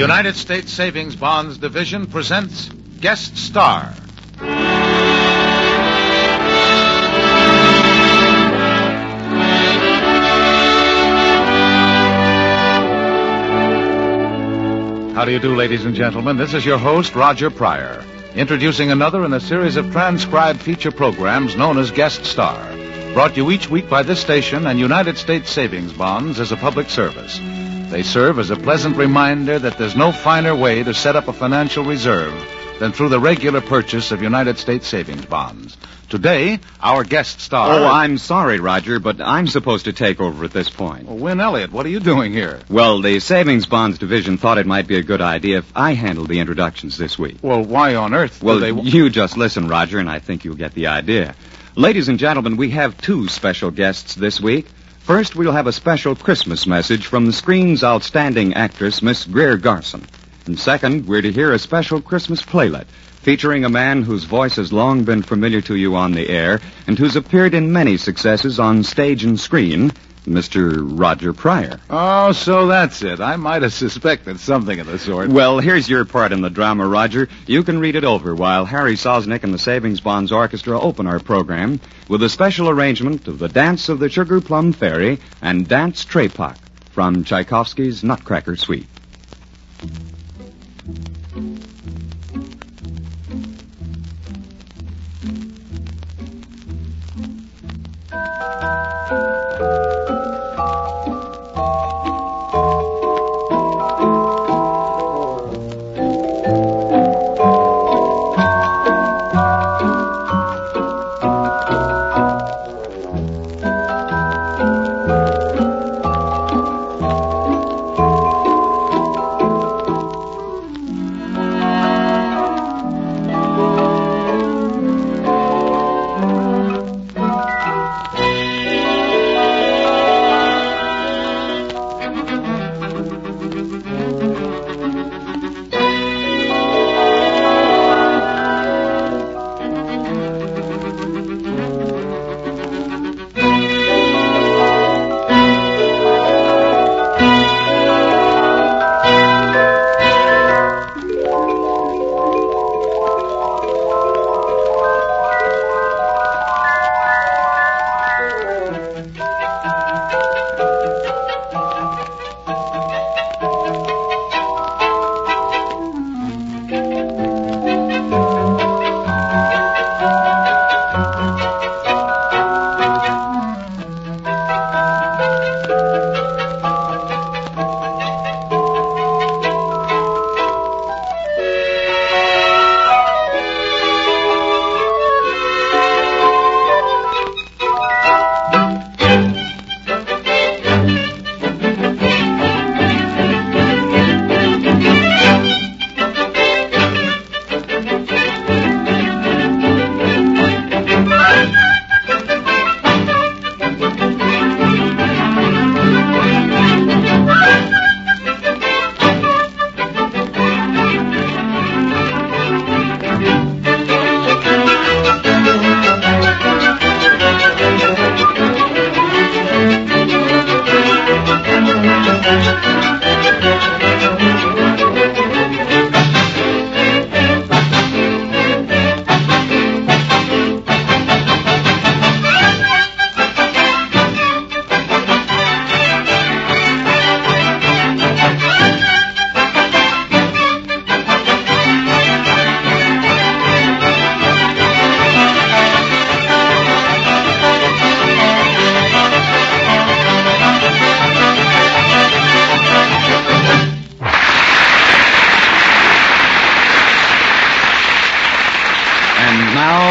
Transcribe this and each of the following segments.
Mm-hmm. United States Savings Bonds Division presents Guest Star. How do you do, ladies and gentlemen? This is your host, Roger Pryor, introducing another in a series of transcribed feature programs known as Guest Star, brought you each week by this station and United States Savings Bonds as a public service. They serve as a pleasant reminder that there's no finer way to set up a financial reserve than through the regular purchase of United States savings bonds. Today, our guest star. Oh, I'm sorry, Roger, but I'm supposed to take over at this point. Well, Win Elliott, what are you doing here? Well, the Savings Bonds Division thought it might be a good idea if I handled the introductions this week. Well, why on earth? do Well, they... you just listen, Roger, and I think you'll get the idea. Ladies and gentlemen, we have two special guests this week. First, we'll have a special Christmas message from the screen's outstanding actress, Miss Greer Garson. And second, we're to hear a special Christmas playlet featuring a man whose voice has long been familiar to you on the air and who's appeared in many successes on stage and screen, Mr. Roger Pryor. Oh, so that's it. I might have suspected something of the sort. Well, here's your part in the drama, Roger. You can read it over while Harry Sosnick and the Savings Bonds Orchestra open our program with a special arrangement of the Dance of the Sugar Plum Fairy and Dance Trepak from Tchaikovsky's Nutcracker Suite.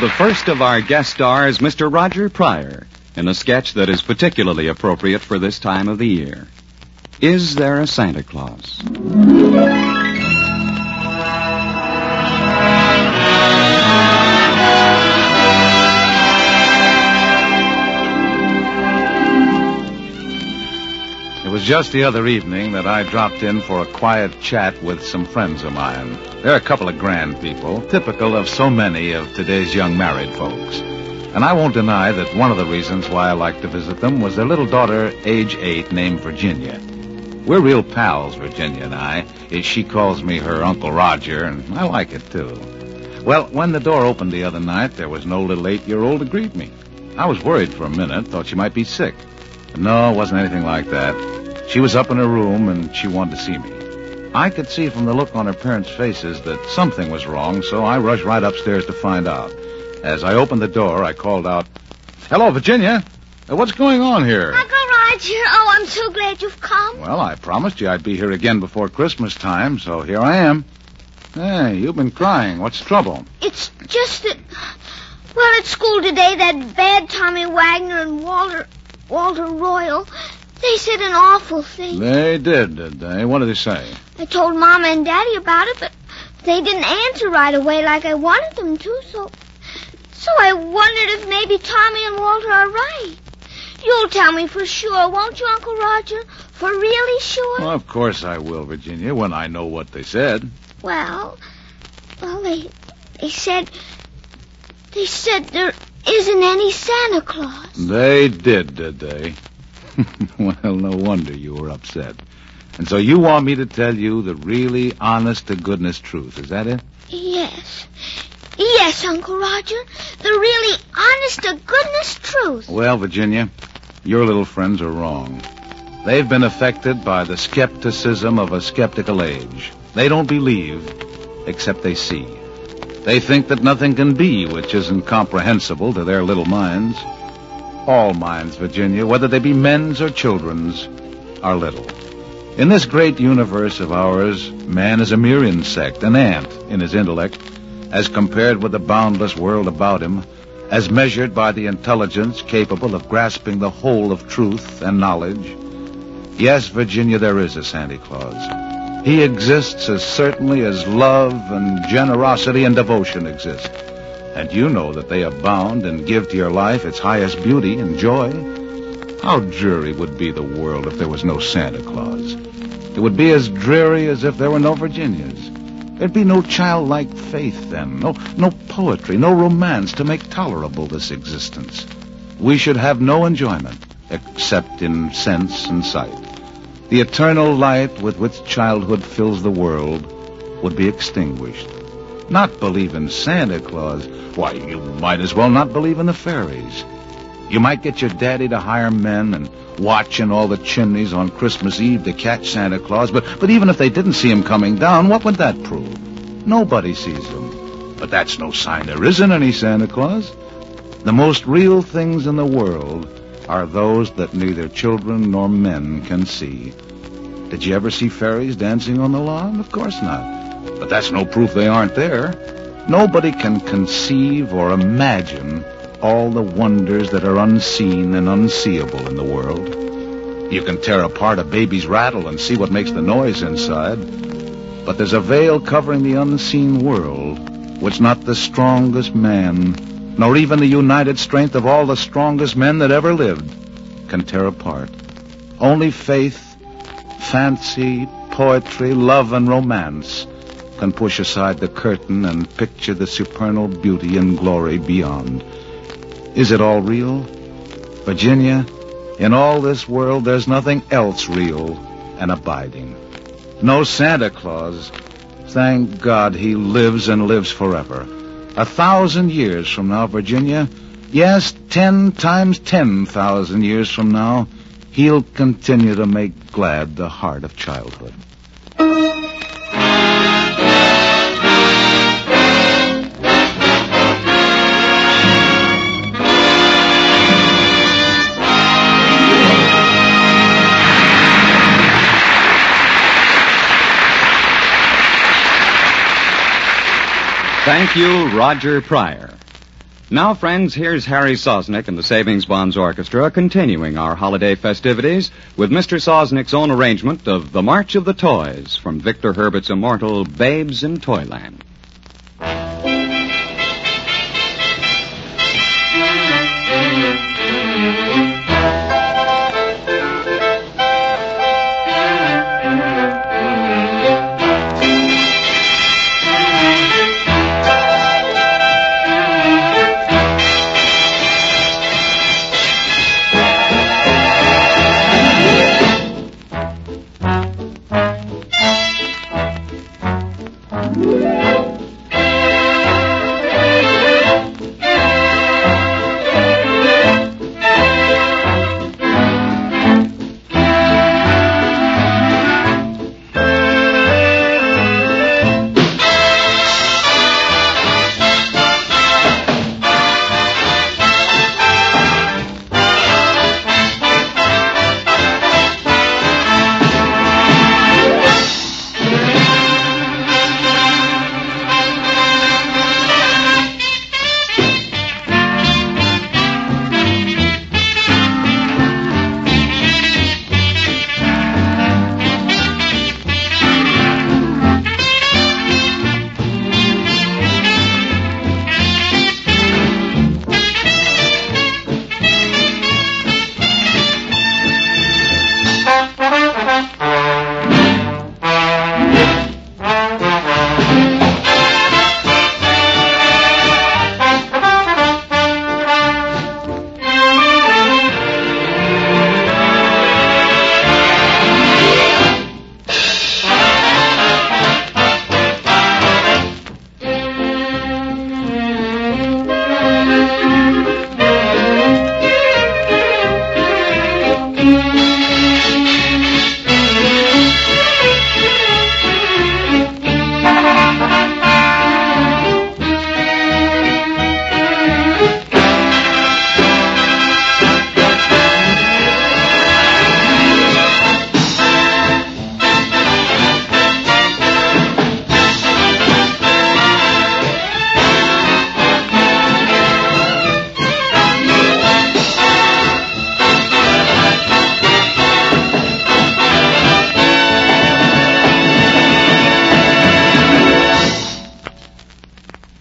The first of our guest stars, Mr. Roger Pryor, in a sketch that is particularly appropriate for this time of the year. Is there a Santa Claus? Just the other evening that I dropped in for a quiet chat with some friends of mine. They're a couple of grand people, typical of so many of today's young married folks. And I won't deny that one of the reasons why I like to visit them was their little daughter, age eight, named Virginia. We're real pals, Virginia and I. She calls me her Uncle Roger, and I like it too. Well, when the door opened the other night, there was no little eight-year-old to greet me. I was worried for a minute, thought she might be sick. But no, it wasn't anything like that. She was up in her room, and she wanted to see me. I could see from the look on her parents' faces that something was wrong, so I rushed right upstairs to find out. As I opened the door, I called out, Hello, Virginia. Uh, What's going on here? Uncle Roger, oh, I'm so glad you've come. Well, I promised you I'd be here again before Christmas time, so here I am. Hey, you've been crying. What's the trouble? It's just that, well, at school today, that bad Tommy Wagner and Walter, Walter Royal, they said an awful thing. They did, did they? What did they say? I told Mama and Daddy about it, but they didn't answer right away like I wanted them to, so, so I wondered if maybe Tommy and Walter are right. You'll tell me for sure, won't you, Uncle Roger? For really sure? Well, of course I will, Virginia, when I know what they said. Well, well, they they said they said there isn't any Santa Claus. They did, did they? well, no wonder you were upset. And so you want me to tell you the really honest to goodness truth, is that it? Yes, yes, Uncle Roger, the really honest to goodness truth. Well, Virginia, your little friends are wrong. They've been affected by the skepticism of a skeptical age. They don't believe, except they see. They think that nothing can be which isn't comprehensible to their little minds. All minds, Virginia, whether they be men's or children's, are little. In this great universe of ours, man is a mere insect, an ant in his intellect, as compared with the boundless world about him, as measured by the intelligence capable of grasping the whole of truth and knowledge. Yes, Virginia, there is a Santa Claus. He exists as certainly as love and generosity and devotion exist. And you know that they abound and give to your life its highest beauty and joy. How dreary would be the world if there was no Santa Claus. It would be as dreary as if there were no Virginias. There'd be no childlike faith then, no, no poetry, no romance to make tolerable this existence. We should have no enjoyment except in sense and sight. The eternal light with which childhood fills the world would be extinguished. Not believe in Santa Claus. Why, you might as well not believe in the fairies. You might get your daddy to hire men and watch in all the chimneys on Christmas Eve to catch Santa Claus, but, but even if they didn't see him coming down, what would that prove? Nobody sees him. But that's no sign there isn't any Santa Claus. The most real things in the world are those that neither children nor men can see. Did you ever see fairies dancing on the lawn? Of course not. But that's no proof they aren't there. Nobody can conceive or imagine all the wonders that are unseen and unseeable in the world. You can tear apart a baby's rattle and see what makes the noise inside. But there's a veil covering the unseen world, which not the strongest man, nor even the united strength of all the strongest men that ever lived, can tear apart. Only faith, fancy, poetry, love, and romance can push aside the curtain and picture the supernal beauty and glory beyond. Is it all real? Virginia, in all this world, there's nothing else real and abiding. No Santa Claus. Thank God he lives and lives forever. A thousand years from now, Virginia, yes, ten times ten thousand years from now, he'll continue to make glad the heart of childhood. Thank you, Roger Pryor. Now, friends, here's Harry Sosnick and the Savings Bonds Orchestra continuing our holiday festivities with Mr. Sosnick's own arrangement of The March of the Toys from Victor Herbert's immortal Babes in Toyland.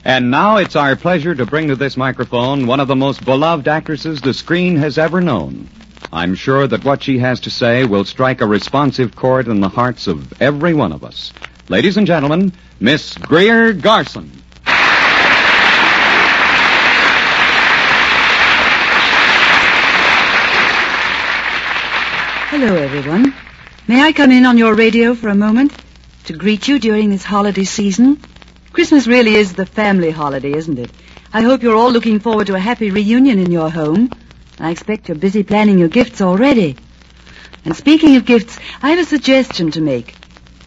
And now it's our pleasure to bring to this microphone one of the most beloved actresses the screen has ever known. I'm sure that what she has to say will strike a responsive chord in the hearts of every one of us. Ladies and gentlemen, Miss Greer Garson. Hello, everyone. May I come in on your radio for a moment to greet you during this holiday season? Christmas really is the family holiday, isn't it? I hope you're all looking forward to a happy reunion in your home. I expect you're busy planning your gifts already. And speaking of gifts, I have a suggestion to make.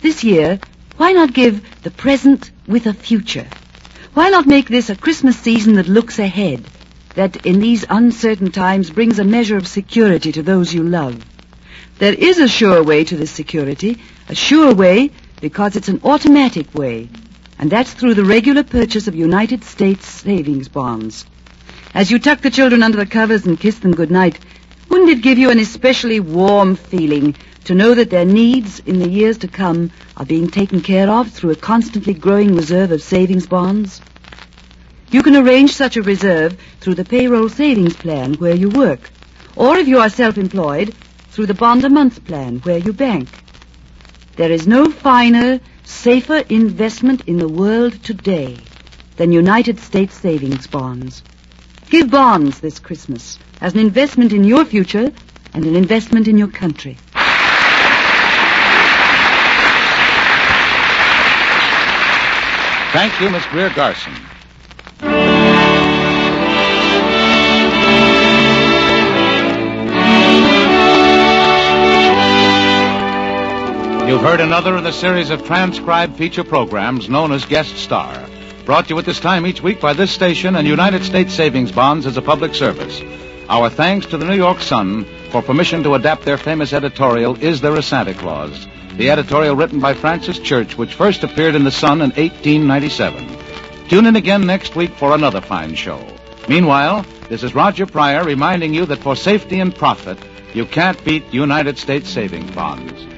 This year, why not give the present with a future? Why not make this a Christmas season that looks ahead, that in these uncertain times brings a measure of security to those you love? There is a sure way to this security, a sure way because it's an automatic way, and that's through the regular purchase of United States savings bonds. As you tuck the children under the covers and kiss them good night, wouldn't it give you an especially warm feeling to know that their needs in the years to come are being taken care of through a constantly growing reserve of savings bonds? You can arrange such a reserve through the payroll savings plan where you work, or if you are self-employed, through the bond a month plan where you bank. There is no finer, safer investment in the world today than United States savings bonds. Give bonds this Christmas as an investment in your future and an investment in your country. Thank you, Miss Greer Garson. Heard another in the series of transcribed feature programs known as Guest Star, brought to you at this time each week by this station and United States Savings Bonds as a public service. Our thanks to the New York Sun for permission to adapt their famous editorial, Is There a Santa Claus? The editorial written by Francis Church, which first appeared in the Sun in 1897. Tune in again next week for another fine show. Meanwhile, this is Roger Pryor reminding you that for safety and profit, you can't beat United States savings bonds.